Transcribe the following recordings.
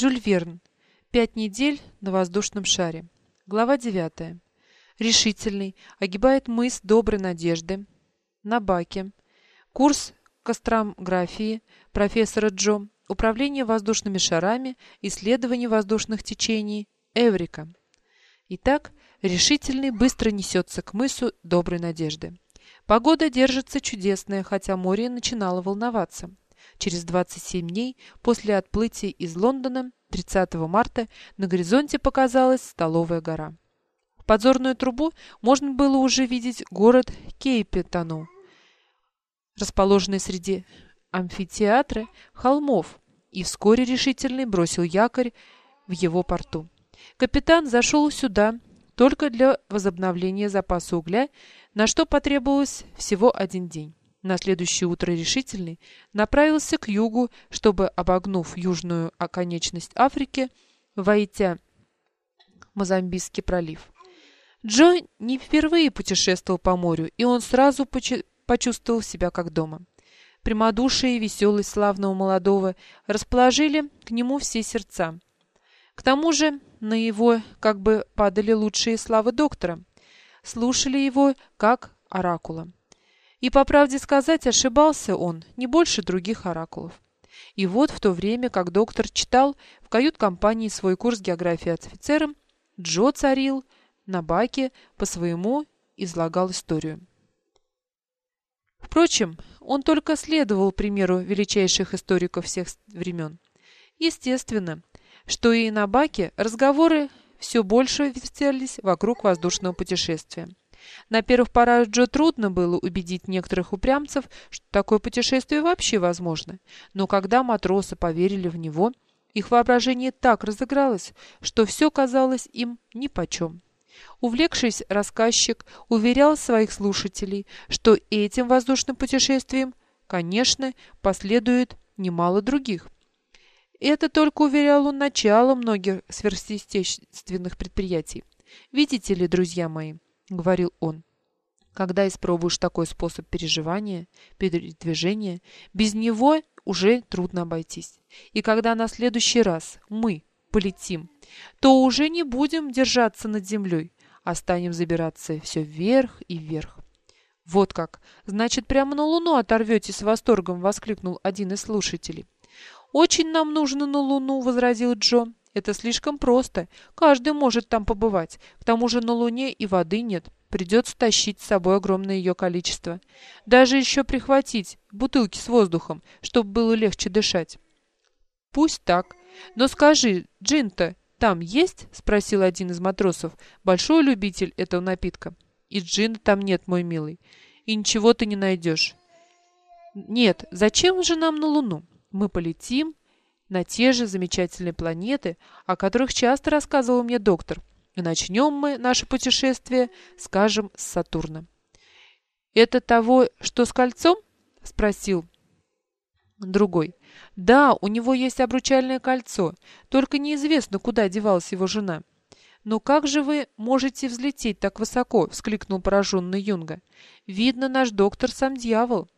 Жюль Верн. Пять недель на воздушном шаре. Глава 9. Решительный. Огибает мыс Доброй Надежды. На баке. Курс костромграфии профессора Джо. Управление воздушными шарами. Исследование воздушных течений. Эврика. Итак, решительный быстро несется к мысу Доброй Надежды. Погода держится чудесная, хотя море начинало волноваться. Через 27 дней после отплытия из Лондона 30 марта на горизонте показалась Столовая гора. В подзорную трубу можно было уже видеть город Кейпетану, расположенный среди амфитеатра холмов, и вскоре решительный бросил якорь в его порту. Капитан зашел сюда только для возобновления запаса угля, на что потребовалось всего один день. На следующее утро решительный направился к югу, чтобы, обогнув южную оконечность Африки, войти в Мозамбикский пролив. Джо не впервые путешествовал по морю, и он сразу почувствовал себя как дома. Прямодушие и веселость славного молодого расположили к нему все сердца. К тому же на его как бы падали лучшие славы доктора. Слушали его как оракула. И, по правде сказать, ошибался он не больше других оракулов. И вот в то время, как доктор читал в кают-компании свой курс географии офицерам, Джо царил на баке по-своему излагал историю. Впрочем, он только следовал примеру величайших историков всех времен. Естественно, что и на баке разговоры все больше вертелись вокруг воздушного путешествия. На первых порах Джо трудно было убедить некоторых упрямцев, что такое путешествие вообще возможно. Но когда матросы поверили в него, их воображение так разыгралось, что все казалось им нипочем. Увлекшись, рассказчик уверял своих слушателей, что этим воздушным путешествием, конечно, последует немало других. Это только уверял он начало многих сверхъестественных предприятий. Видите ли, друзья мои, — говорил он. Когда испробуешь такой способ переживания, передвижения, без него уже трудно обойтись. И когда на следующий раз мы полетим, то уже не будем держаться над землей, а станем забираться все вверх и вверх. Вот как. Значит, прямо на Луну оторвете с восторгом, воскликнул один из слушателей. Очень нам нужно на Луну, возразил Джо. Это слишком просто. Каждый может там побывать. К тому же на Луне и воды нет. Придется тащить с собой огромное ее количество. Даже еще прихватить бутылки с воздухом, чтобы было легче дышать. Пусть так. Но скажи, джин-то там есть? Спросил один из матросов. Большой любитель этого напитка. И джина там нет, мой милый. И ничего ты не найдешь. Нет, зачем же нам на Луну? Мы полетим, на те же замечательные планеты, о которых часто рассказывал мне доктор. И начнем мы наше путешествие, скажем, с Сатурна. «Это того, что с кольцом?» — спросил другой. «Да, у него есть обручальное кольцо, только неизвестно, куда девалась его жена». «Но как же вы можете взлететь так высоко?» — вскликнул пораженный Юнга. «Видно, наш доктор сам дьявол».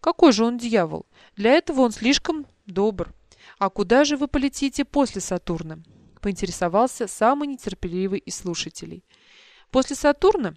«Какой же он дьявол? Для этого он слишком добр». «А куда же вы полетите после Сатурна?» — поинтересовался самый нетерпеливый из слушателей. «После Сатурна?»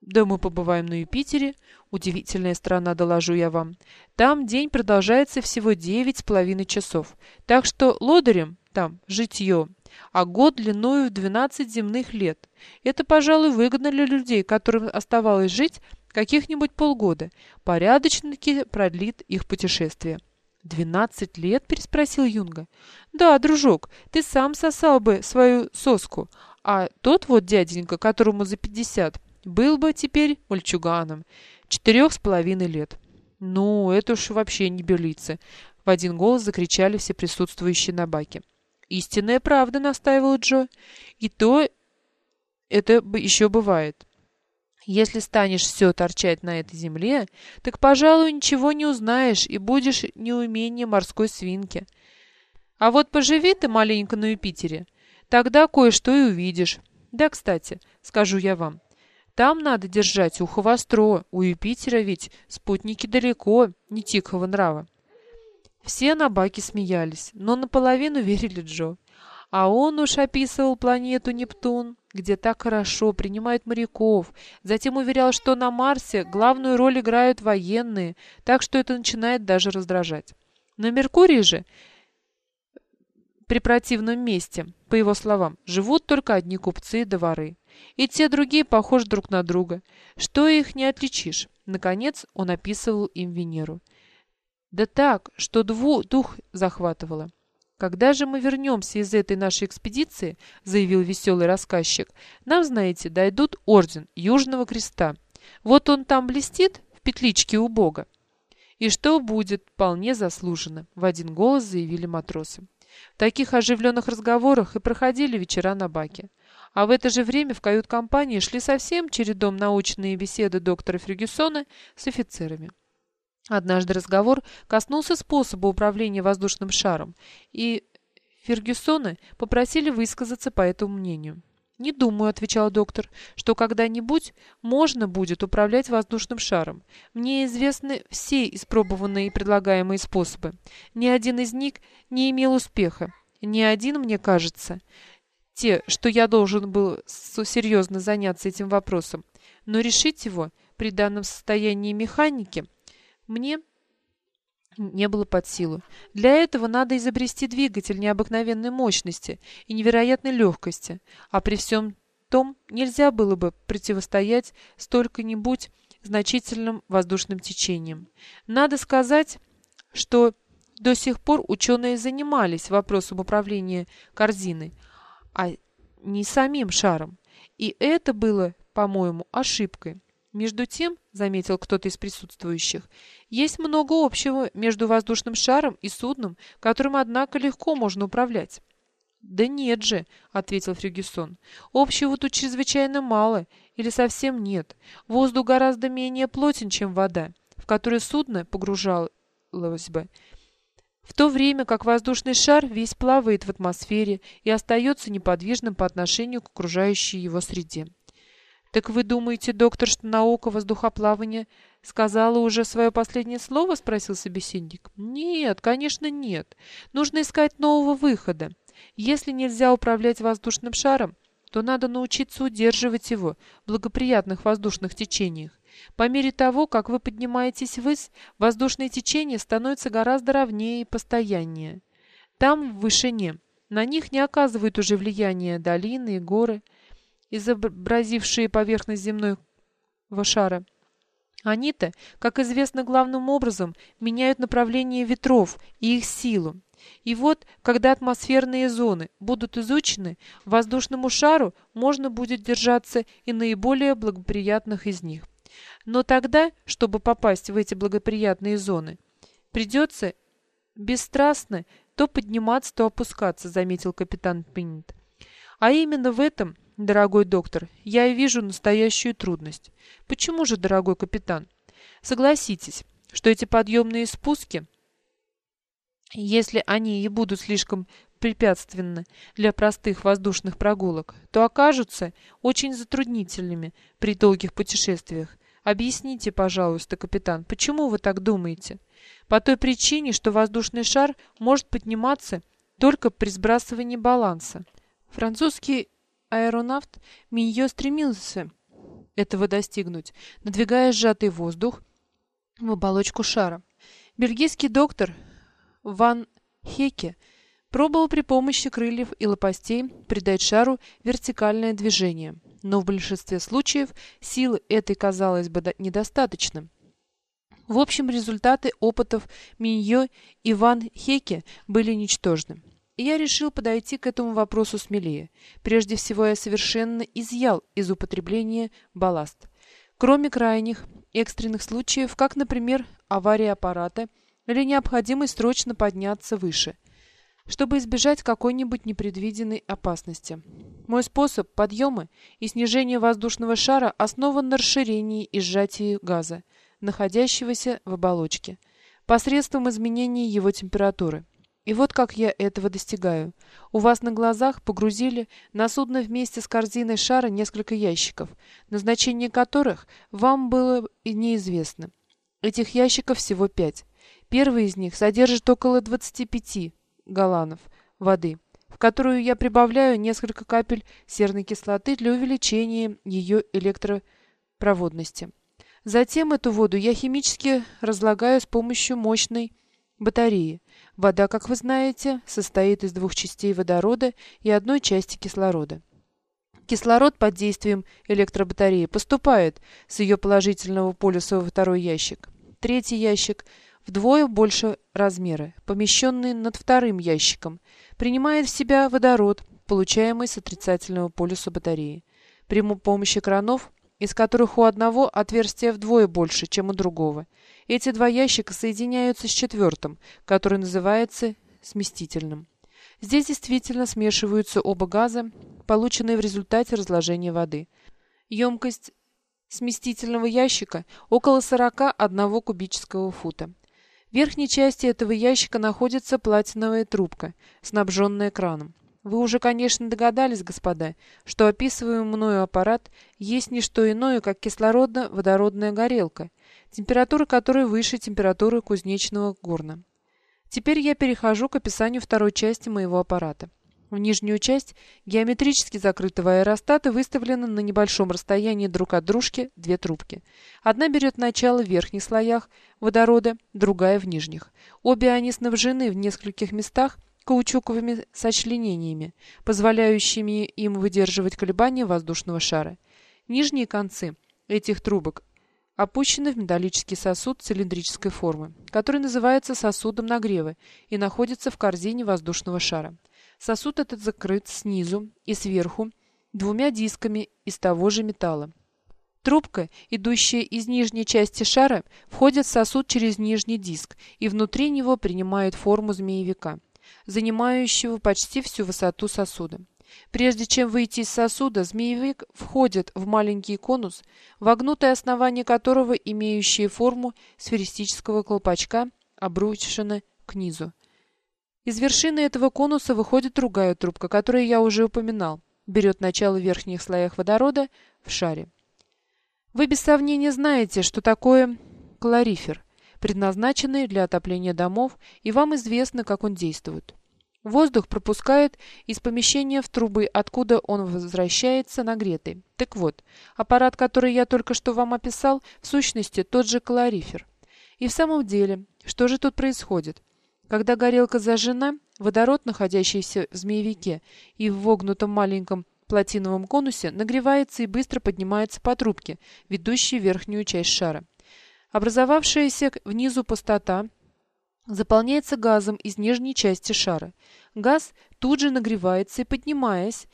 «Да мы побываем на Юпитере. Удивительная страна, доложу я вам. Там день продолжается всего девять с половиной часов. Так что лодырем там житье, а год длиною в двенадцать земных лет. Это, пожалуй, выгодно для людей, которым оставалось жить каких-нибудь полгода. Порядочно-таки продлит их путешествие». «Двенадцать лет?» — переспросил Юнга. «Да, дружок, ты сам сосал бы свою соску, а тот вот дяденька, которому за пятьдесят, был бы теперь мальчуганом, четырех с половиной лет». «Ну, это уж вообще не белицы!» — в один голос закричали все присутствующие на баке. «Истинная правда», — настаивал Джо. «И то это еще бывает». Если станешь все торчать на этой земле, так, пожалуй, ничего не узнаешь и будешь неумение морской свинки. А вот поживи ты маленько на Юпитере, тогда кое-что и увидишь. Да, кстати, скажу я вам, там надо держать ухо востро, у Юпитера ведь спутники далеко, не тихого нрава. Все на баке смеялись, но наполовину верили Джо. А он уж описывал планету Нептун, где так хорошо принимают моряков. Затем уверял, что на Марсе главную роль играют военные, так что это начинает даже раздражать. На Меркурии же, при противном месте, по его словам, живут только одни купцы и воры. И те другие похожи друг на друга. Что их не отличишь? Наконец он описывал им Венеру. Да так, что дву дух захватывало. «Когда же мы вернемся из этой нашей экспедиции, — заявил веселый рассказчик, — нам, знаете, дойдут орден Южного Креста. Вот он там блестит в петличке у Бога. И что будет, вполне заслуженно, — в один голос заявили матросы. В таких оживленных разговорах и проходили вечера на баке. А в это же время в кают-компании шли совсем чередом научные беседы доктора Фергюсона с офицерами. Однажды разговор коснулся способа управления воздушным шаром, и Фергюсона попросили высказаться по этому мнению. «Не думаю», — отвечал доктор, — «что когда-нибудь можно будет управлять воздушным шаром. Мне известны все испробованные и предлагаемые способы. Ни один из них не имел успеха. Ни один, мне кажется, те, что я должен был серьезно заняться этим вопросом. Но решить его при данном состоянии механики — мне не было под силу. Для этого надо изобрести двигатель необыкновенной мощности и невероятной легкости, а при всем том нельзя было бы противостоять столько-нибудь значительным воздушным течением. Надо сказать, что до сих пор ученые занимались вопросом управления корзиной, а не самим шаром. И это было, по-моему, ошибкой. Между тем, заметил кто-то из присутствующих, есть много общего между воздушным шаром и судном, которым, однако, легко можно управлять. «Да нет же», — ответил Фергюсон. «Общего тут чрезвычайно мало или совсем нет. Воздух гораздо менее плотен, чем вода, в которую судно погружалось бы. В то время как воздушный шар весь плавает в атмосфере и остается неподвижным по отношению к окружающей его среде. «Так вы думаете, доктор, что наука воздухоплавания сказала уже свое последнее слово?» — спросил собеседник. «Нет, конечно, нет. Нужно искать нового выхода. Если нельзя управлять воздушным шаром, то надо научиться удерживать его в благоприятных воздушных течениях. По мере того, как вы поднимаетесь ввысь, воздушные течения становятся гораздо ровнее и постояннее. Там, в вышине, на них не оказывают уже влияния долины и горы – изобразившие поверхность земного шара. Они-то, как известно главным образом, меняют направление ветров и их силу. И вот, когда атмосферные зоны будут изучены, воздушному шару можно будет держаться и наиболее благоприятных из них. Но тогда, чтобы попасть в эти благоприятные зоны, придется бесстрастно то подниматься, то опускаться, заметил капитан Пинт. А именно в этом дорогой доктор, я вижу настоящую трудность. Почему же, дорогой капитан? Согласитесь, что эти подъемные спуски, если они и будут слишком препятственны для простых воздушных прогулок, то окажутся очень затруднительными при долгих путешествиях. Объясните, пожалуйста, капитан, почему вы так думаете? По той причине, что воздушный шар может подниматься только при сбрасывании баланса. Французский аэронавт Миньо стремился этого достигнуть, надвигая сжатый воздух в оболочку шара. Бельгийский доктор Ван Хеке пробовал при помощи крыльев и лопастей придать шару вертикальное движение, но в большинстве случаев силы этой казалось бы недостаточно. В общем, результаты опытов Миньо и Ван Хеке были ничтожны и я решил подойти к этому вопросу смелее. Прежде всего, я совершенно изъял из употребления балласт. Кроме крайних, экстренных случаев, как, например, авария аппарата или необходимость срочно подняться выше, чтобы избежать какой-нибудь непредвиденной опасности. Мой способ подъема и снижения воздушного шара основан на расширении и сжатии газа, находящегося в оболочке, посредством изменения его температуры. И вот как я этого достигаю. У вас на глазах погрузили на судно вместе с корзиной шара несколько ящиков, назначение которых вам было и неизвестно. Этих ящиков всего пять. Первый из них содержит около 25 галлонов воды, в которую я прибавляю несколько капель серной кислоты для увеличения ее электропроводности. Затем эту воду я химически разлагаю с помощью мощной батареи. Вода, как вы знаете, состоит из двух частей водорода и одной части кислорода. Кислород под действием электробатареи поступает с ее положительного полюса во второй ящик. Третий ящик вдвое больше размера, помещенный над вторым ящиком, принимает в себя водород, получаемый с отрицательного полюса батареи. При помощи кранов, из которых у одного отверстие вдвое больше, чем у другого, эти два ящика соединяются с четвертым, который называется сместительным. Здесь действительно смешиваются оба газа, полученные в результате разложения воды. Емкость сместительного ящика около 41 кубического фута. В верхней части этого ящика находится платиновая трубка, снабженная краном. Вы уже, конечно, догадались, господа, что описываемый мною аппарат есть не что иное, как кислородно-водородная горелка, температура которой выше температуры кузнечного горна. Теперь я перехожу к описанию второй части моего аппарата. В нижнюю часть геометрически закрытого аэростата выставлены на небольшом расстоянии друг от дружки две трубки. Одна берет начало в верхних слоях водорода, другая в нижних. Обе они снабжены в нескольких местах каучуковыми сочленениями, позволяющими им выдерживать колебания воздушного шара. Нижние концы этих трубок опущены в металлический сосуд цилиндрической формы, который называется сосудом нагрева и находится в корзине воздушного шара. Сосуд этот закрыт снизу и сверху двумя дисками из того же металла. Трубка, идущая из нижней части шара, входит в сосуд через нижний диск и внутри него принимает форму змеевика, занимающего почти всю высоту сосуда. Прежде чем выйти из сосуда, змеевик входит в маленький конус, вогнутое основание которого, имеющее форму сферистического колпачка, обручено к низу. Из вершины этого конуса выходит другая трубка, которую я уже упоминал, берет начало в верхних слоях водорода в шаре. Вы без сомнения знаете, что такое калорифер, предназначенный для отопления домов, и вам известно, как он действует. Воздух пропускает из помещения в трубы, откуда он возвращается нагретый. Так вот, аппарат, который я только что вам описал, в сущности тот же калорифер. И в самом деле, что же тут происходит? Когда горелка зажжена, водород, находящийся в змеевике и в вогнутом маленьком платиновом конусе, нагревается и быстро поднимается по трубке, ведущей верхнюю часть шара. Образовавшаяся внизу пустота заполняется газом из нижней части шара. Газ тут же нагревается и, поднимаясь,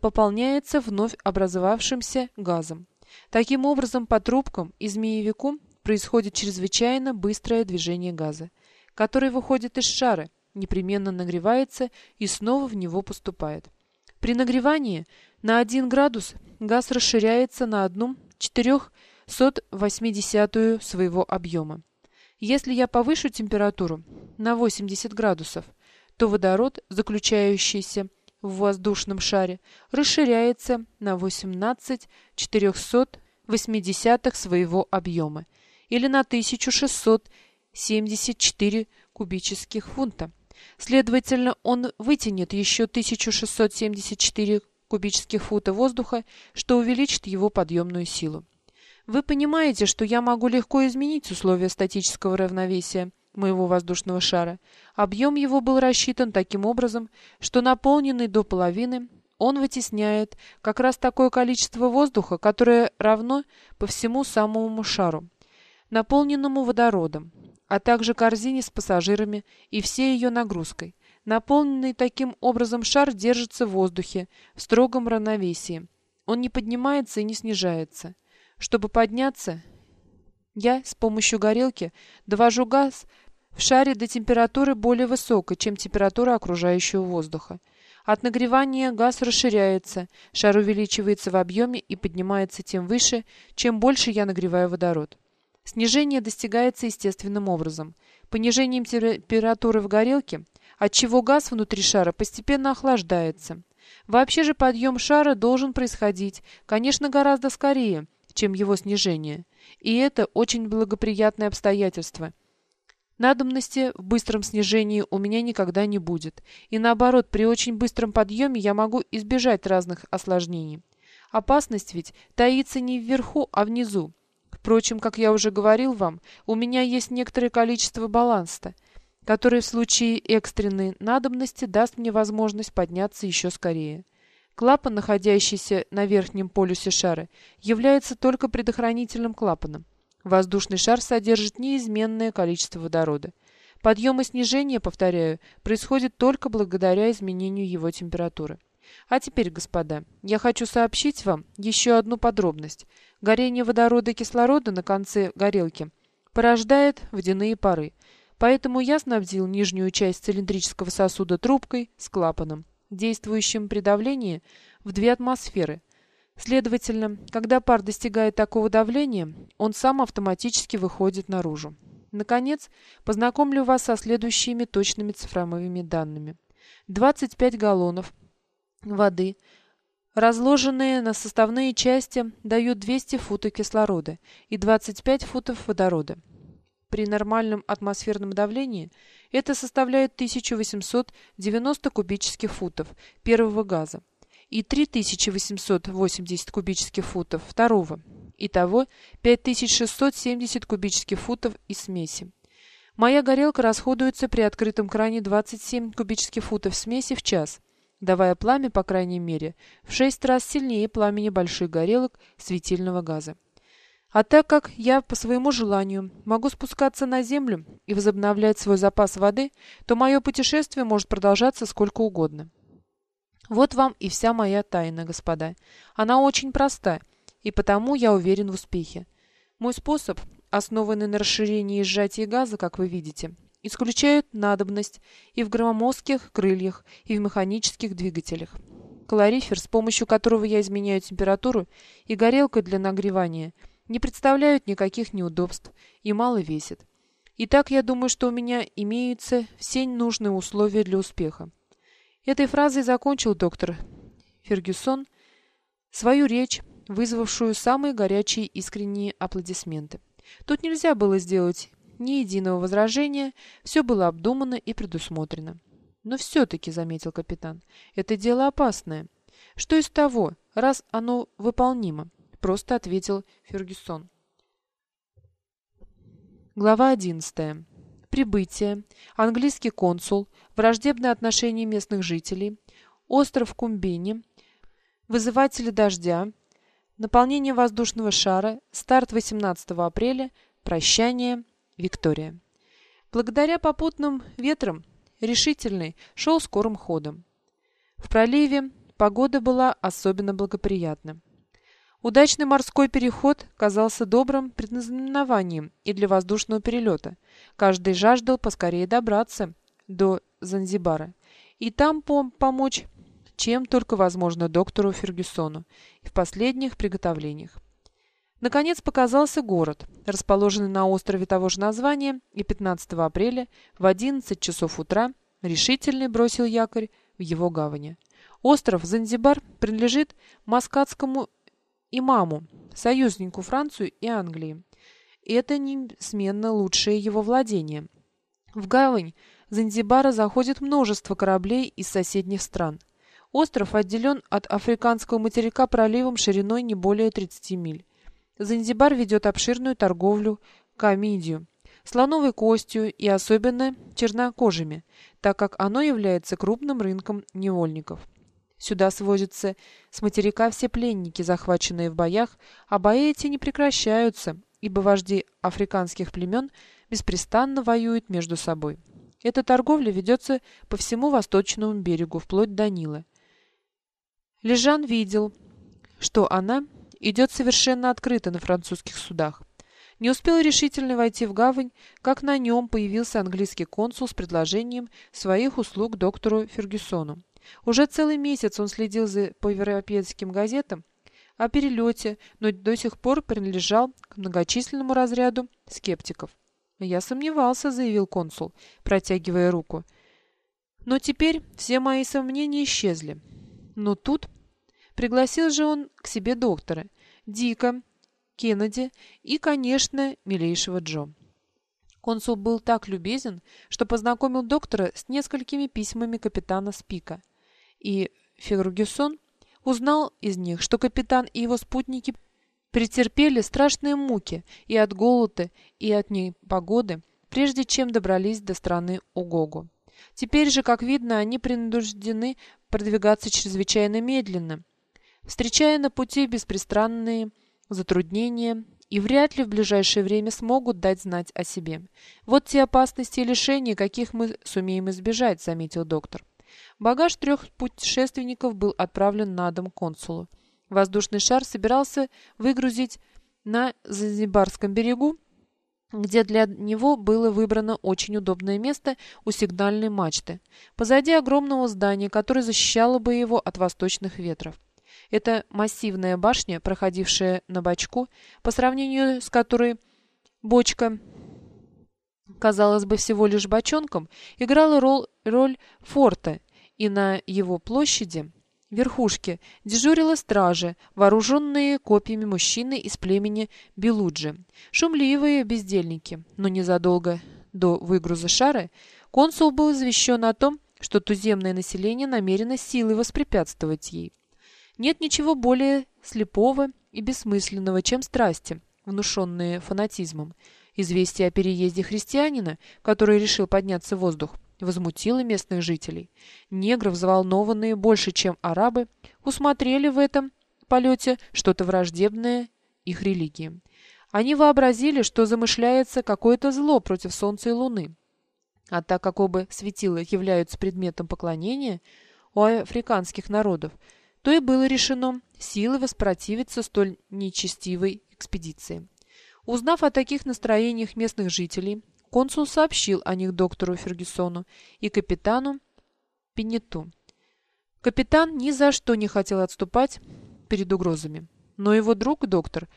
пополняется вновь образовавшимся газом. Таким образом, по трубкам и змеевику происходит чрезвычайно быстрое движение газа, который выходит из шара, непременно нагревается и снова в него поступает. При нагревании на 1 градус газ расширяется на одну 480 своего объема. Если я повышу температуру на 80 градусов, то водород, заключающийся в воздушном шаре, расширяется на 18 480 своего объема или на 1674 кубических фунта. Следовательно, он вытянет еще 1674 кубических фута воздуха, что увеличит его подъемную силу. Вы понимаете, что я могу легко изменить условия статического равновесия моего воздушного шара. Объем его был рассчитан таким образом, что наполненный до половины он вытесняет как раз такое количество воздуха, которое равно по всему самому шару, наполненному водородом, а также корзине с пассажирами и всей ее нагрузкой. Наполненный таким образом шар держится в воздухе в строгом равновесии. Он не поднимается и не снижается. Чтобы подняться, я с помощью горелки довожу газ в шаре до температуры более высокой, чем температура окружающего воздуха. От нагревания газ расширяется, шар увеличивается в объеме и поднимается тем выше, чем больше я нагреваю водород. Снижение достигается естественным образом, понижением температуры в горелке, отчего газ внутри шара постепенно охлаждается. Вообще же подъем шара должен происходить, конечно, гораздо скорее – чем его снижение. И это очень благоприятное обстоятельство. Надобности в быстром снижении у меня никогда не будет. И наоборот, при очень быстром подъеме я могу избежать разных осложнений. Опасность ведь таится не вверху, а внизу. Впрочем, как я уже говорил вам, у меня есть некоторое количество баланста, который в случае экстренной надобности даст мне возможность подняться еще скорее. Клапан, находящийся на верхнем полюсе шара, является только предохранительным клапаном. Воздушный шар содержит неизменное количество водорода. Подъем и снижение, повторяю, происходит только благодаря изменению его температуры. А теперь, господа, я хочу сообщить вам еще одну подробность. Горение водорода и кислорода на конце горелки порождает водяные пары, поэтому я снабдил нижнюю часть цилиндрического сосуда трубкой с клапаном, действующим при давлении в две атмосферы. Следовательно, когда пар достигает такого давления, он сам автоматически выходит наружу. Наконец, познакомлю вас со следующими точными цифровыми данными. 25 галлонов воды, разложенные на составные части, дают 200 футов кислорода и 25 футов водорода. При нормальном атмосферном давлении это составляет 1890 кубических футов первого газа и 3880 кубических футов второго. Итого 5670 кубических футов из смеси. Моя горелка расходуется при открытом кране 27 кубических футов смеси в час – давая пламя, по крайней мере, в шесть раз сильнее пламени больших горелок светильного газа. А так как я по своему желанию могу спускаться на землю и возобновлять свой запас воды, то мое путешествие может продолжаться сколько угодно. Вот вам и вся моя тайна, господа. Она очень проста, и потому я уверен в успехе. Мой способ, основанный на расширении и сжатии газа, как вы видите, исключают надобность и в громоздких крыльях, и в механических двигателях. Калорифер, с помощью которого я изменяю температуру, и горелка для нагревания не представляют никаких неудобств и мало весят. Итак, я думаю, что у меня имеются все нужные условия для успеха. Этой фразой закончил доктор Фергюсон свою речь, вызвавшую самые горячие искренние аплодисменты. Тут нельзя было сделать ни единого возражения, все было обдумано и предусмотрено. «Но все-таки», — заметил капитан, — «это дело опасное». «Что из того, раз оно выполнимо?» — просто ответил Фергюсон. Глава одиннадцатая. Прибытие. Английский консул. Враждебное отношение местных жителей. Остров Кумбини. Вызыватели дождя. Наполнение воздушного шара. Старт 18 апреля. Прощание. Виктория. Благодаря попутным ветрам решительный шел скорым ходом. В проливе погода была особенно благоприятна. Удачный морской переход казался добрым предназнаменованием и для воздушного перелета. Каждый жаждал поскорее добраться до Занзибара и там пом помочь, чем только возможно доктору Фергюсону в последних приготовлениях. Наконец показался город, расположенный на острове того же названия, и 15 апреля в 11 часов утра решительный бросил якорь в его гавани. Остров Занзибар принадлежит маскатскому имаму, союзнику Франции и Англии. Это неизменно лучшее его владение. В гавань Занзибара заходит множество кораблей из соседних стран. Остров отделен от африканского материка проливом шириной не более 30 миль. Занзибар ведет обширную торговлю камидию, слоновой костью и особенно чернокожими, так как оно является крупным рынком невольников. Сюда свозятся с материка все пленники, захваченные в боях, а бои эти не прекращаются, ибо вожди африканских племен беспрестанно воюют между собой. Эта торговля ведется по всему восточному берегу, вплоть до Нила. Лежан видел, что она идет совершенно открыто на французских судах. Не успел решительно войти в гавань, как на нем появился английский консул с предложением своих услуг доктору Фергюсону. Уже целый месяц он следил за по европейским газетам о перелете, но до сих пор принадлежал к многочисленному разряду скептиков. «Я сомневался», — заявил консул, протягивая руку. «Но теперь все мои сомнения исчезли. Но тут Пригласил же он к себе доктора, Дика, Кеннеди и, конечно, милейшего Джо. Консул был так любезен, что познакомил доктора с несколькими письмами капитана Спика. И Фергюсон узнал из них, что капитан и его спутники претерпели страшные муки и от голода, и от непогоды, прежде чем добрались до страны Угогу. Теперь же, как видно, они принуждены продвигаться чрезвычайно медленно, встречая на пути беспристрастные затруднения и вряд ли в ближайшее время смогут дать знать о себе. Вот те опасности и лишения, каких мы сумеем избежать, заметил доктор. Багаж трех путешественников был отправлен на дом консулу. Воздушный шар собирался выгрузить на Занзибарском берегу, где для него было выбрано очень удобное место у сигнальной мачты, позади огромного здания, которое защищало бы его от восточных ветров. Эта массивная башня, проходившая на бочку, по сравнению с которой бочка, казалось бы, всего лишь бочонком, играла роль, роль форта, и на его площади, верхушке, дежурила стража, вооруженные копьями мужчины из племени Белуджи, шумливые бездельники, но незадолго до выгруза шара консул был извещен о том, что туземное население намерено силой воспрепятствовать ей. Нет ничего более слепого и бессмысленного, чем страсти, внушенные фанатизмом. Известие о переезде христианина, который решил подняться в воздух, возмутило местных жителей. Негры, взволнованные больше, чем арабы, усмотрели в этом полете что-то враждебное их религии. Они вообразили, что замышляется какое-то зло против Солнца и Луны. А так как оба светила являются предметом поклонения у африканских народов, то и было решено силой воспротивиться столь нечестивой экспедиции. Узнав о таких настроениях местных жителей, консул сообщил о них доктору Фергюсону и капитану Пенету. Капитан ни за что не хотел отступать перед угрозами, но его друг, доктор,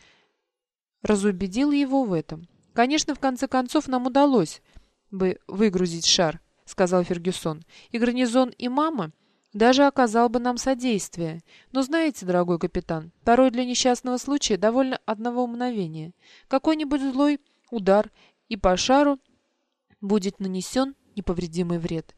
разубедил его в этом. «Конечно, в конце концов нам удалось бы выгрузить шар», — сказал Фергюсон, — «и гарнизон, и мама — даже оказал бы нам содействие. Но знаете, дорогой капитан, порой для несчастного случая довольно одного мгновения. Какой-нибудь злой удар, и по шару будет нанесен неповредимый вред.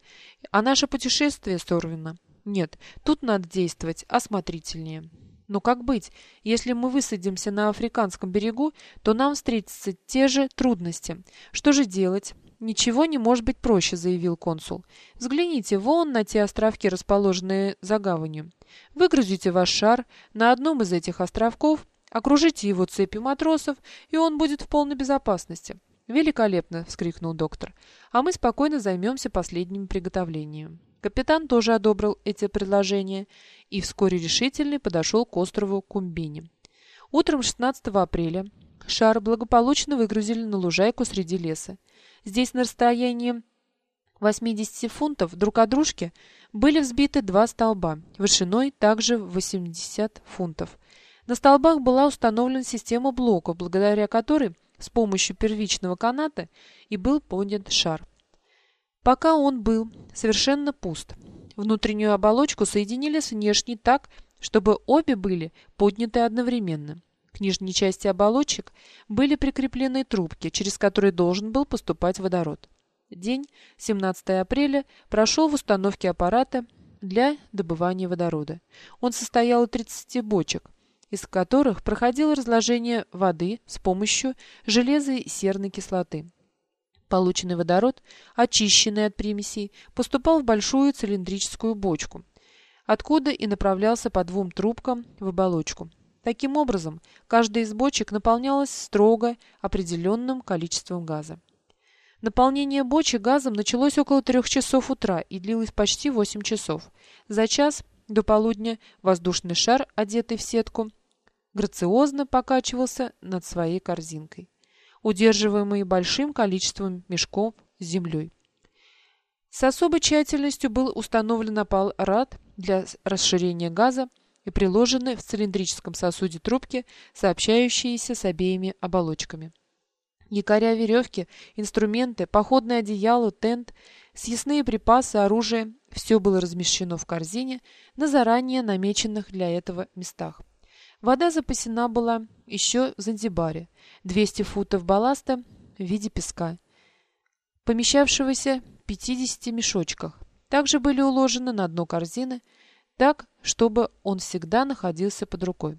А наше путешествие сорвано. Нет, тут надо действовать осмотрительнее. Но как быть? Если мы высадимся на африканском берегу, то нам встретятся те же трудности. Что же делать? «Ничего не может быть проще», — заявил консул. «Взгляните вон на те островки, расположенные за гаванью. Выгрузите ваш шар на одном из этих островков, окружите его цепью матросов, и он будет в полной безопасности». «Великолепно!» — вскрикнул доктор. «А мы спокойно займемся последним приготовлением». Капитан тоже одобрил эти предложения и вскоре решительный подошел к острову Кумбини. Утром 16 апреля шар благополучно выгрузили на лужайку среди леса. Здесь на расстоянии 80 фунтов друг от дружки были взбиты два столба, вышиной также 80 фунтов. На столбах была установлена система блоков, благодаря которой с помощью первичного каната и был поднят шар. Пока он был совершенно пуст. Внутреннюю оболочку соединили с внешней так, чтобы обе были подняты одновременно. К нижней части оболочек были прикреплены трубки, через которые должен был поступать водород. День, 17 апреля, прошел в установке аппарата для добывания водорода. Он состоял из 30 бочек, из которых проходило разложение воды с помощью железа и серной кислоты. Полученный водород, очищенный от примесей, поступал в большую цилиндрическую бочку, откуда и направлялся по двум трубкам в оболочку. Таким образом, каждая из бочек наполнялась строго определенным количеством газа. Наполнение бочек газом началось около трех часов утра и длилось почти восемь часов. За час до полудня воздушный шар, одетый в сетку, грациозно покачивался над своей корзинкой, удерживаемый большим количеством мешков с землей. С особой тщательностью был установлен аппарат для расширения газа, и приложены в цилиндрическом сосуде трубки, сообщающиеся с обеими оболочками. Якоря веревки, инструменты, походное одеяло, тент, съестные припасы, оружие – все было размещено в корзине на заранее намеченных для этого местах. Вода запасена была еще в Занзибаре, 200 футов балласта в виде песка. помещавшегося в 50 мешочках. Также были уложены на дно корзины, так, чтобы он всегда находился под рукой.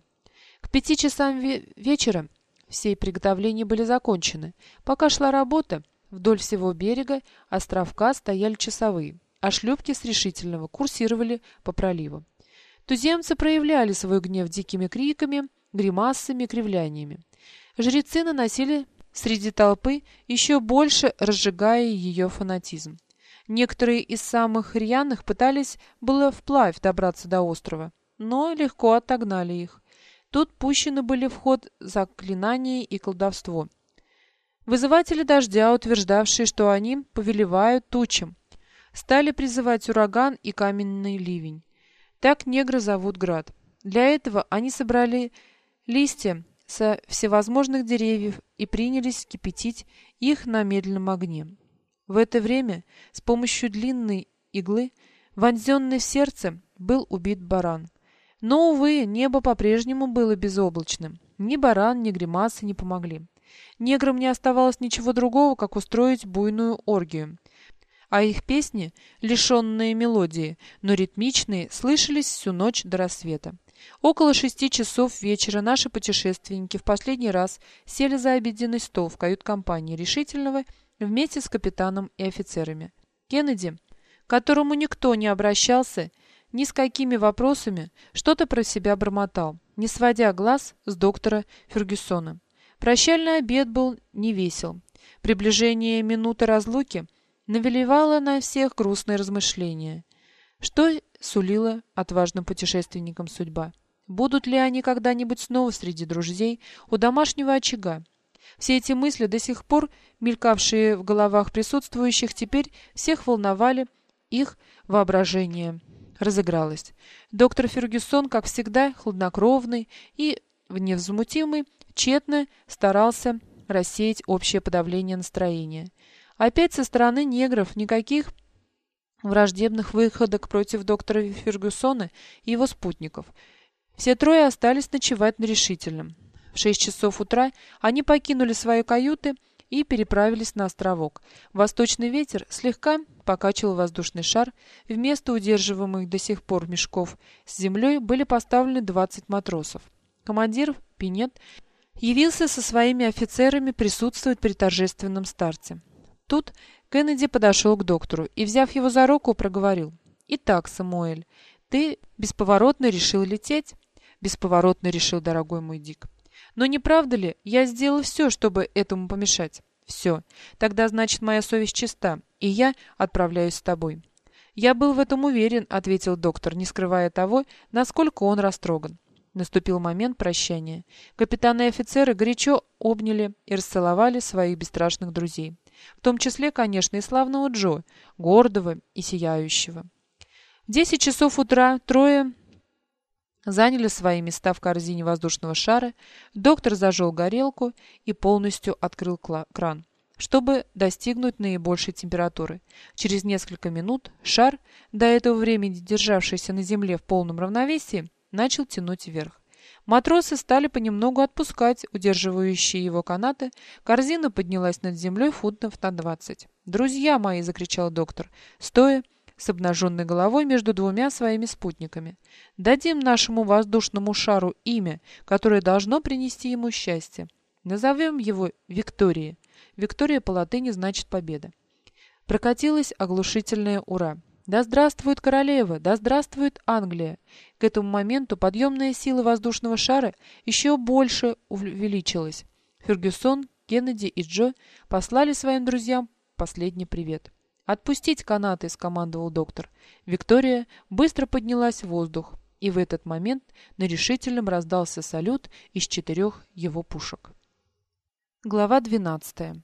К пяти часам вечера все приготовления были закончены. Пока шла работа, вдоль всего берега островка стояли часовые, а шлюпки с решительного курсировали по проливу. Туземцы проявляли свой гнев дикими криками, гримасами, кривляниями. Жрецы наносили среди толпы еще больше разжигая ее фанатизм. Некоторые из самых рьяных пытались было вплавь добраться до острова, но легко отогнали их. Тут пущены были в ход заклинания и колдовство. Вызыватели дождя, утверждавшие, что они повелевают тучам, стали призывать ураган и каменный ливень. Так негры зовут град. Для этого они собрали листья со всевозможных деревьев и принялись кипятить их на медленном огне. В это время с помощью длинной иглы, вонзенной в сердце, был убит баран. Но, увы, небо по-прежнему было безоблачным. Ни баран, ни гримасы не помогли. Неграм не оставалось ничего другого, как устроить буйную оргию. А их песни, лишенные мелодии, но ритмичные, слышались всю ночь до рассвета. Около шести часов вечера наши путешественники в последний раз сели за обеденный стол в кают-компании решительного вместе с капитаном и офицерами. Кеннеди, к которому никто не обращался ни с какими вопросами, что-то про себя бормотал, не сводя глаз с доктора Фергюсона. Прощальный обед был невесел. Приближение минуты разлуки навелевало на всех грустные размышления. Что сулила отважным путешественникам судьба? Будут ли они когда-нибудь снова среди друзей у домашнего очага? Все эти мысли, до сих пор мелькавшие в головах присутствующих, теперь всех волновали, их воображение разыгралось. Доктор Фергюсон, как всегда, хладнокровный и невозмутимый, тщетно старался рассеять общее подавление настроения. Опять со стороны негров никаких враждебных выходок против доктора Фергюсона и его спутников. Все трое остались ночевать на решительном. В шесть часов утра они покинули свои каюты и переправились на островок. Восточный ветер слегка покачивал воздушный шар. Вместо удерживаемых до сих пор мешков с землей были поставлены 20 матросов. Командир Пинет явился со своими офицерами присутствовать при торжественном старте. Тут Кеннеди подошел к доктору и, взяв его за руку, проговорил. «Итак, Самуэль, ты бесповоротно решил лететь?» «Бесповоротно решил, дорогой мой Дик. Но не правда ли, я сделал все, чтобы этому помешать?» «Все. Тогда, значит, моя совесть чиста, и я отправляюсь с тобой». «Я был в этом уверен», — ответил доктор, не скрывая того, насколько он растроган. Наступил момент прощания. Капитаны и офицеры горячо обняли и расцеловали своих бесстрашных друзей. В том числе, конечно, и славного Джо, гордого и сияющего. В десять часов утра трое заняли свои места в корзине воздушного шара, доктор зажег горелку и полностью открыл кран, чтобы достигнуть наибольшей температуры. Через несколько минут шар, до этого времени державшийся на земле в полном равновесии, начал тянуть вверх. Матросы стали понемногу отпускать удерживающие его канаты. Корзина поднялась над землей футов на двадцать. «Друзья мои!» — закричал доктор, стоя с обнаженной головой между двумя своими спутниками. «Дадим нашему воздушному шару имя, которое должно принести ему счастье. Назовем его Викторией. Виктория по латыни значит «победа». Прокатилась оглушительная «Ура!». Да здравствует королева! Да здравствует Англия! К этому моменту подъемная сила воздушного шара еще больше увеличилась. Фергюсон, Кеннеди и Джо послали своим друзьям последний привет. «Отпустить канаты!» — скомандовал доктор. Виктория быстро поднялась в воздух, и в этот момент на решительном раздался салют из четырех его пушек. Глава 12.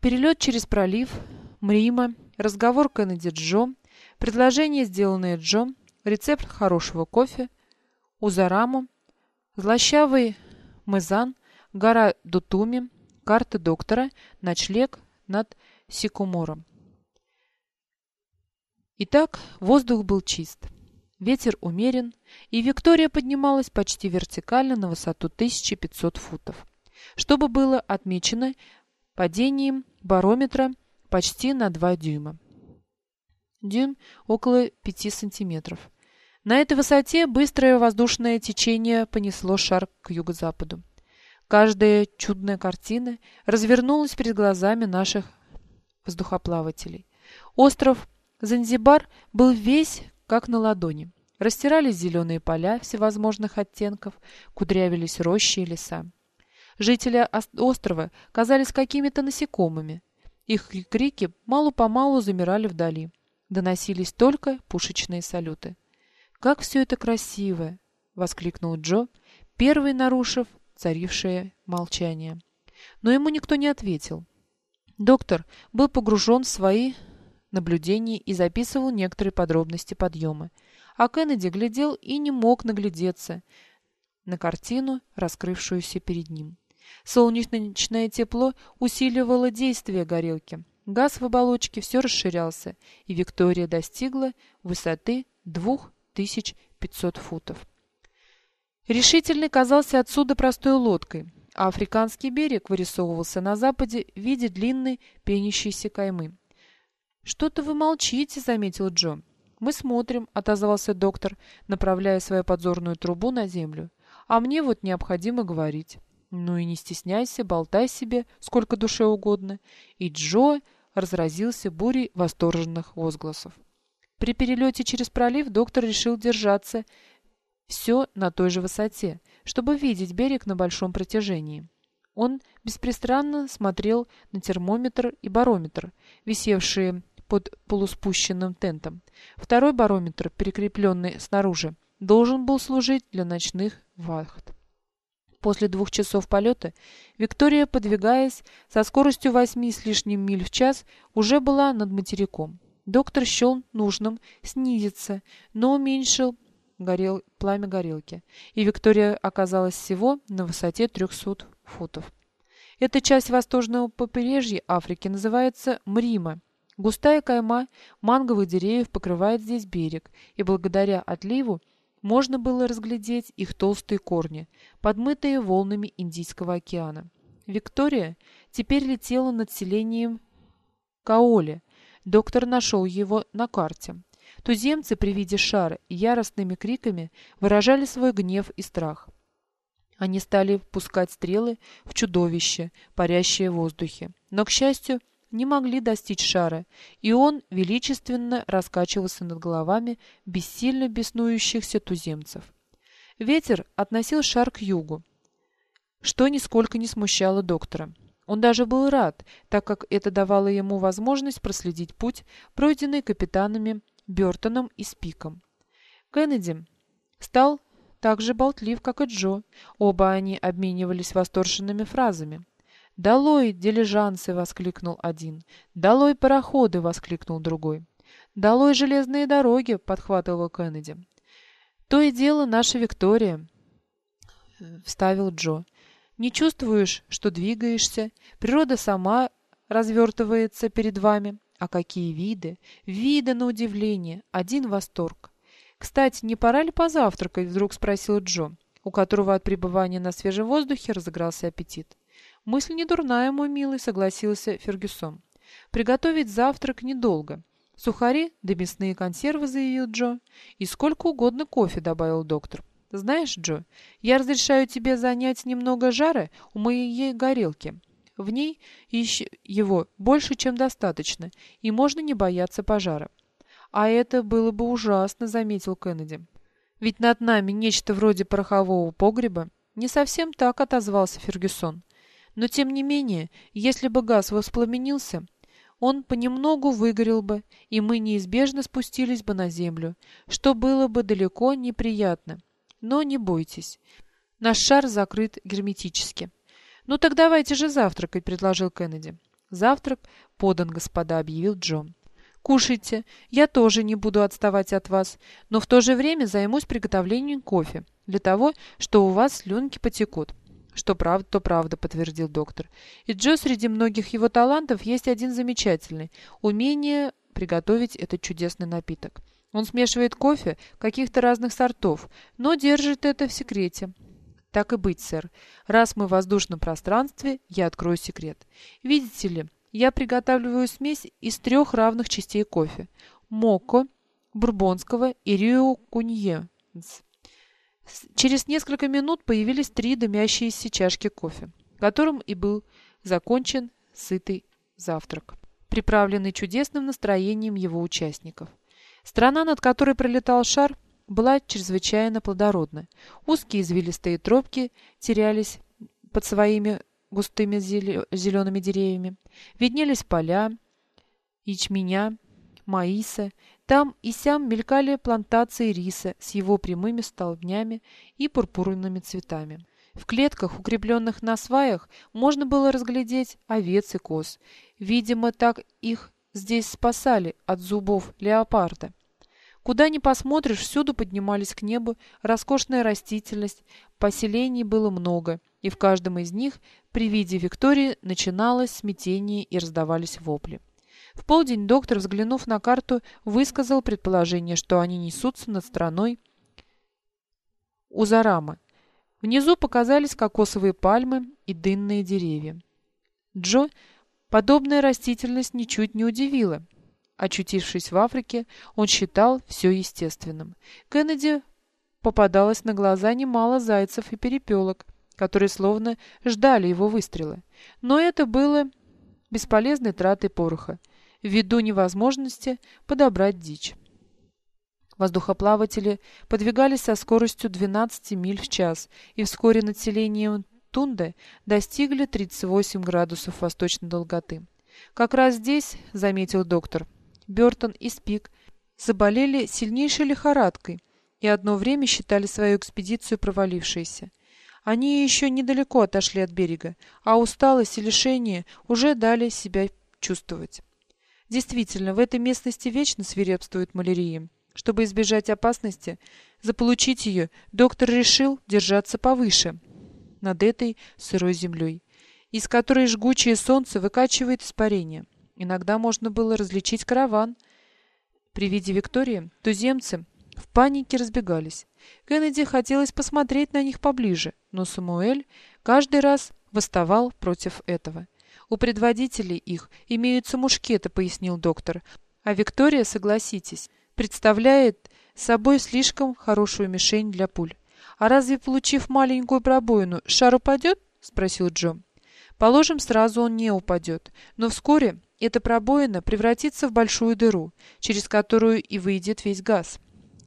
Перелет через пролив, Мрима, разговор Кеннеди-Джо, Предложение, сделанное Джо, рецепт хорошего кофе, Узараму, злощавый Мызан, гора Дутуми, карты доктора, ночлег над Сикумором. Итак, воздух был чист, ветер умерен, и Виктория поднималась почти вертикально на высоту 1500 футов. Чтобы было отмечено падением барометра почти на 2 дюйма. Дюйм около 5 сантиметров. На этой высоте быстрое воздушное течение понесло шар к юго-западу. Каждая чудная картина развернулась перед глазами наших воздухоплавателей. Остров Занзибар был весь как на ладони. Растирались зеленые поля всевозможных оттенков, кудрявились рощи и леса. Жители острова казались какими-то насекомыми. Их крики мало-помалу замирали вдали. Доносились только пушечные салюты. «Как все это красиво!» — воскликнул Джо, первый нарушив царившее молчание. Но ему никто не ответил. Доктор был погружен в свои наблюдения и записывал некоторые подробности подъема, а Кеннеди глядел и не мог наглядеться на картину, раскрывшуюся перед ним. Солнечное тепло усиливало действие горелки. Газ в оболочке все расширялся, и Виктория достигла высоты 2500 футов. Решительный казался отсюда простой лодкой, а африканский берег вырисовывался на западе в виде длинной пенящейся каймы. «Что-то вы молчите», — заметил Джо. «Мы смотрим», — отозвался доктор, направляя свою подзорную трубу на землю. «А мне вот необходимо говорить». «Ну и не стесняйся, болтай себе, сколько душе угодно». И Джо разразился бурей восторженных возгласов. При перелете через пролив доктор решил держаться все на той же высоте, чтобы видеть берег на большом протяжении. Он беспристрастно смотрел на термометр и барометр, висевшие под полуспущенным тентом. Второй барометр, прикрепленный снаружи, должен был служить для ночных вахт. После двух часов полета Виктория, подвигаясь со скоростью восьми с лишним миль в час, уже была над материком. Доктор счел нужным снизиться, но уменьшил горел, пламя горелки, и Виктория оказалась всего на высоте 300 футов. Эта часть восточного побережья Африки называется Мрима. Густая кайма манговых деревьев покрывает здесь берег, и благодаря отливу можно было разглядеть их толстые корни, подмытые волнами Индийского океана. Виктория теперь летела над селением Каоле. Доктор нашел его на карте. Туземцы при виде шара яростными криками выражали свой гнев и страх. Они стали пускать стрелы в чудовище, парящее в воздухе. Но, к счастью, не могли достичь шара, и он величественно раскачивался над головами бессильно беснующихся туземцев. Ветер относил шар к югу, что нисколько не смущало доктора. Он даже был рад, так как это давало ему возможность проследить путь, пройденный капитанами Бертоном и Спиком. Кеннеди стал так же болтлив, как и Джо. Оба они обменивались восторженными фразами. «Долой дилижансы!» — воскликнул один. «Долой пароходы!» — воскликнул другой. «Долой железные дороги!» — подхватывал Кеннеди. «То и дело наша Виктория!» — вставил Джо. «Не чувствуешь, что двигаешься? Природа сама развертывается перед вами. А какие виды! Виды на удивление! Один восторг!» «Кстати, не пора ли позавтракать?» — вдруг спросил Джо, у которого от пребывания на свежем воздухе разыгрался аппетит. «Мысль не дурная, мой милый», — согласился Фергюсон. «Приготовить завтрак недолго. Сухари да мясные консервы», — заявил Джо. «И сколько угодно кофе», — добавил доктор. «Знаешь, Джо, я разрешаю тебе занять немного жара у моей горелки. В ней еще его больше, чем достаточно, и можно не бояться пожара». «А это было бы ужасно», — заметил Кеннеди. «Ведь над нами нечто вроде порохового погреба». «Не совсем так», — отозвался Фергюсон. Но тем не менее, если бы газ воспламенился, он понемногу выгорел бы, и мы неизбежно спустились бы на землю, что было бы далеко неприятно. Но не бойтесь. Наш шар закрыт герметически. «Ну так давайте же завтракать», — предложил Кеннеди. «Завтрак подан, господа», — объявил Джон. «Кушайте. Я тоже не буду отставать от вас, но в то же время займусь приготовлением кофе, для того, что у вас слюнки потекут. «Что правда, то правда», — подтвердил доктор. «И Джо среди многих его талантов есть один замечательный — умение приготовить этот чудесный напиток. Он смешивает кофе каких-то разных сортов, но держит это в секрете». «Так и быть, сэр. Раз мы в воздушном пространстве, я открою секрет. Видите ли, я приготавливаю смесь из трех равных частей кофе. Моко, бурбонского и рио кунье. Через несколько минут появились три дымящиеся чашки кофе, которым и был закончен сытый завтрак, приправленный чудесным настроением его участников. Страна, над которой пролетал шар, была чрезвычайно плодородна. Узкие извилистые тропки терялись под своими густыми зелеными деревьями. Виднелись поля, ячменя, маиса. Там и сям мелькали плантации риса с его прямыми столбнями и пурпурными цветами. В клетках, укрепленных на сваях, можно было разглядеть овец и коз. Видимо, так их здесь спасали от зубов леопарда. Куда ни посмотришь, всюду поднимались к небу роскошная растительность, поселений было много, и в каждом из них при виде Виктории начиналось смятение и раздавались вопли. В полдень доктор, взглянув на карту, высказал предположение, что они несутся над страной Узарама. Внизу показались кокосовые пальмы и дынные деревья. Джо подобная растительность ничуть не удивила. Очутившись в Африке, он считал все естественным. Кеннеди попадалось на глаза немало зайцев и перепелок, которые словно ждали его выстрела. Но это было бесполезной тратой пороха, ввиду невозможности подобрать дичь. Воздухоплаватели подвигались со скоростью 12 миль в час, и вскоре над селением Тунде достигли 38 градусов восточной долготы. «Как раз здесь, — заметил доктор, Бертон и Спик заболели сильнейшей лихорадкой и одно время считали свою экспедицию провалившейся. Они еще недалеко отошли от берега, а усталость и лишение уже дали себя чувствовать. Действительно, в этой местности вечно свирепствует малярия. Чтобы избежать опасности, заполучить ее, доктор решил держаться повыше, над этой сырой землей, из которой жгучее солнце выкачивает испарение. Иногда можно было различить караван. При виде Виктории туземцы в панике разбегались. Кеннеди хотелось посмотреть на них поближе, но Самуэль каждый раз восставал против этого. «У предводителей их имеются мушкеты», — пояснил доктор. «А Виктория, согласитесь, представляет собой слишком хорошую мишень для пуль. А разве, получив маленькую пробоину, шар упадет?» — спросил Джо. «Положим, сразу он не упадет, но вскоре эта пробоина превратится в большую дыру, через которую и выйдет весь газ.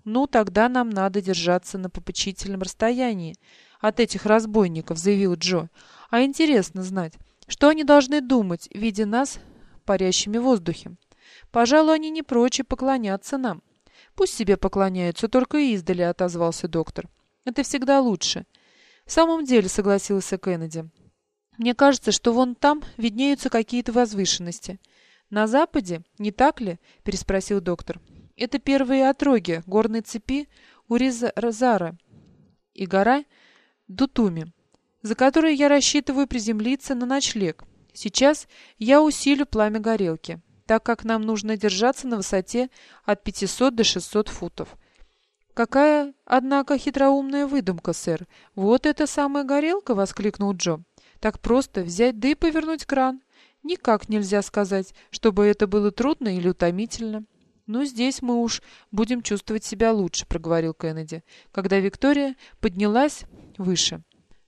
Ну, тогда нам надо держаться на попечительном расстоянии от этих разбойников, заявил Джо. А интересно знать, что они должны думать, видя нас парящими в воздухе. Пожалуй, они не прочь поклоняться нам. Пусть себе поклоняются, только издали, отозвался доктор. Это всегда лучше. В самом деле, согласился Кеннеди. Мне кажется, что вон там виднеются какие-то возвышенности. На западе, не так ли? переспросил доктор. Это первые отроги горной цепи Уризара и гора Дутуми, за которой я рассчитываю приземлиться на ночлег. Сейчас я усилю пламя горелки, так как нам нужно держаться на высоте от 500 до 600 футов. Какая, однако, хитроумная выдумка, сэр. Вот эта самая горелка, воскликнул Джо. Так просто взять да и повернуть кран. Никак нельзя сказать, чтобы это было трудно или утомительно. «Ну, здесь мы уж будем чувствовать себя лучше», — проговорил Кеннеди, когда Виктория поднялась выше.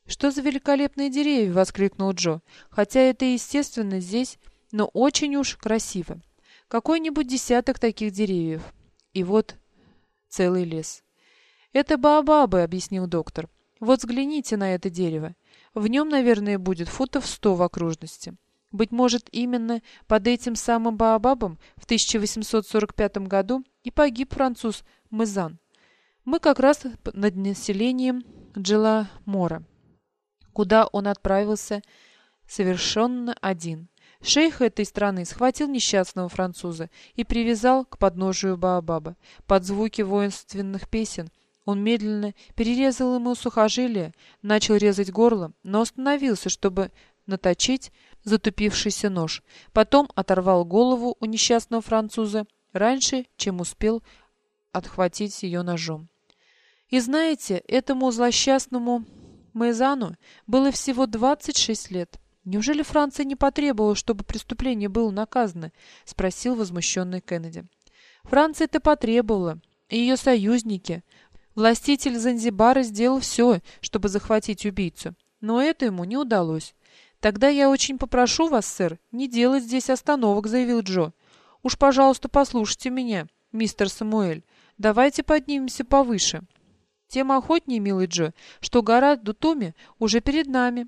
«Что за великолепные деревья!» — воскликнул Джо. «Хотя это естественно здесь, но очень уж красиво. Какой-нибудь десяток таких деревьев. И вот целый лес». «Это баобабы», — объяснил доктор. «Вот взгляните на это дерево. В нем, наверное, будет футов сто в окружности. Быть может, именно под этим самым Баобабом в 1845 году и погиб француз Мызан. Мы как раз над населением Джиламора, куда он отправился совершенно один. Шейх этой страны схватил несчастного француза и привязал к подножию Баобаба. Под звуки воинственных песен он медленно перерезал ему сухожилие, начал резать горло, но остановился, чтобы наточить затупившийся нож. Потом оторвал голову у несчастного француза раньше, чем успел отхватить ее ножом. И знаете, этому злосчастному Мейзану было всего 26 лет. «Неужели Франция не потребовала, чтобы преступление было наказано?» — спросил возмущенный Кеннеди. «Франция-то потребовала, и ее союзники. Властитель Занзибара сделал все, чтобы захватить убийцу, но это ему не удалось. «Тогда я очень попрошу вас, сэр, не делать здесь остановок», — заявил Джо. «Уж, пожалуйста, послушайте меня, мистер Самуэль. Давайте поднимемся повыше». «Тем охотнее, милый Джо, что гора Дутуми уже перед нами».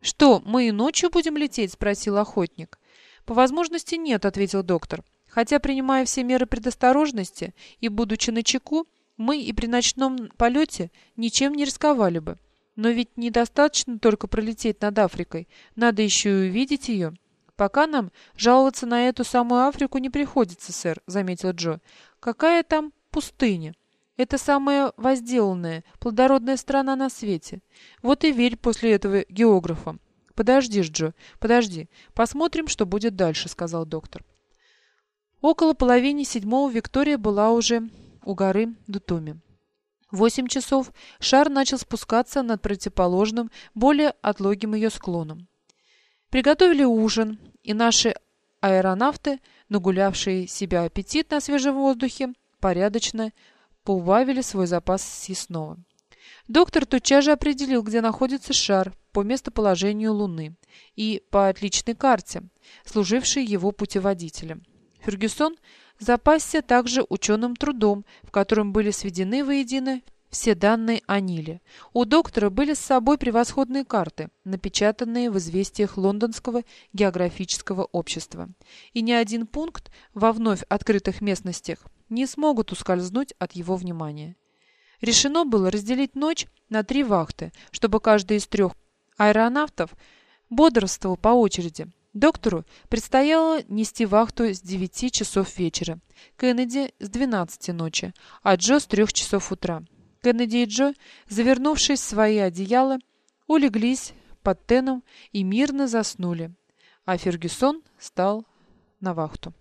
«Что, мы и ночью будем лететь?» — спросил охотник. «По возможности нет», — ответил доктор. «Хотя, принимая все меры предосторожности и будучи на чеку, мы и при ночном полете ничем не рисковали бы. Но ведь недостаточно только пролететь над Африкой, надо еще и увидеть ее. Пока нам жаловаться на эту самую Африку не приходится, сэр, заметил Джо. Какая там пустыня? Это самая возделанная, плодородная страна на свете. Вот и верь после этого географам. Подожди, Джо, подожди. Посмотрим, что будет дальше, сказал доктор. Около половины седьмого Виктория была уже у горы Дутуми. В восемь часов шар начал спускаться над противоположным, более отлогим ее склоном. Приготовили ужин, и наши аэронавты, нагулявшие себя аппетит на свежем воздухе, порядочно поубавили свой запас съестного. Доктор тотчас же определил, где находится шар по местоположению Луны и по отличной карте, служившей его путеводителем. Фергюсон запасся также ученым трудом, в котором были сведены воедино все данные о Ниле. У доктора были с собой превосходные карты, напечатанные в известиях Лондонского географического общества. И ни один пункт во вновь открытых местностях не смогут ускользнуть от его внимания. Решено было разделить ночь на три вахты, чтобы каждый из трех аэронавтов бодрствовал по очереди – Доктору предстояло нести вахту с 9 часов вечера, Кеннеди с 12 ночи, а Джо с 3 часов утра. Кеннеди и Джо, завернувшись в свои одеяла, улеглись под теном и мирно заснули, а Фергюсон стал на вахту.